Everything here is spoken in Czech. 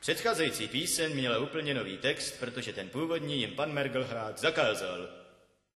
Předcházející píseň měla úplně nový text, protože ten původní jim pan Mergel hrát zakázal.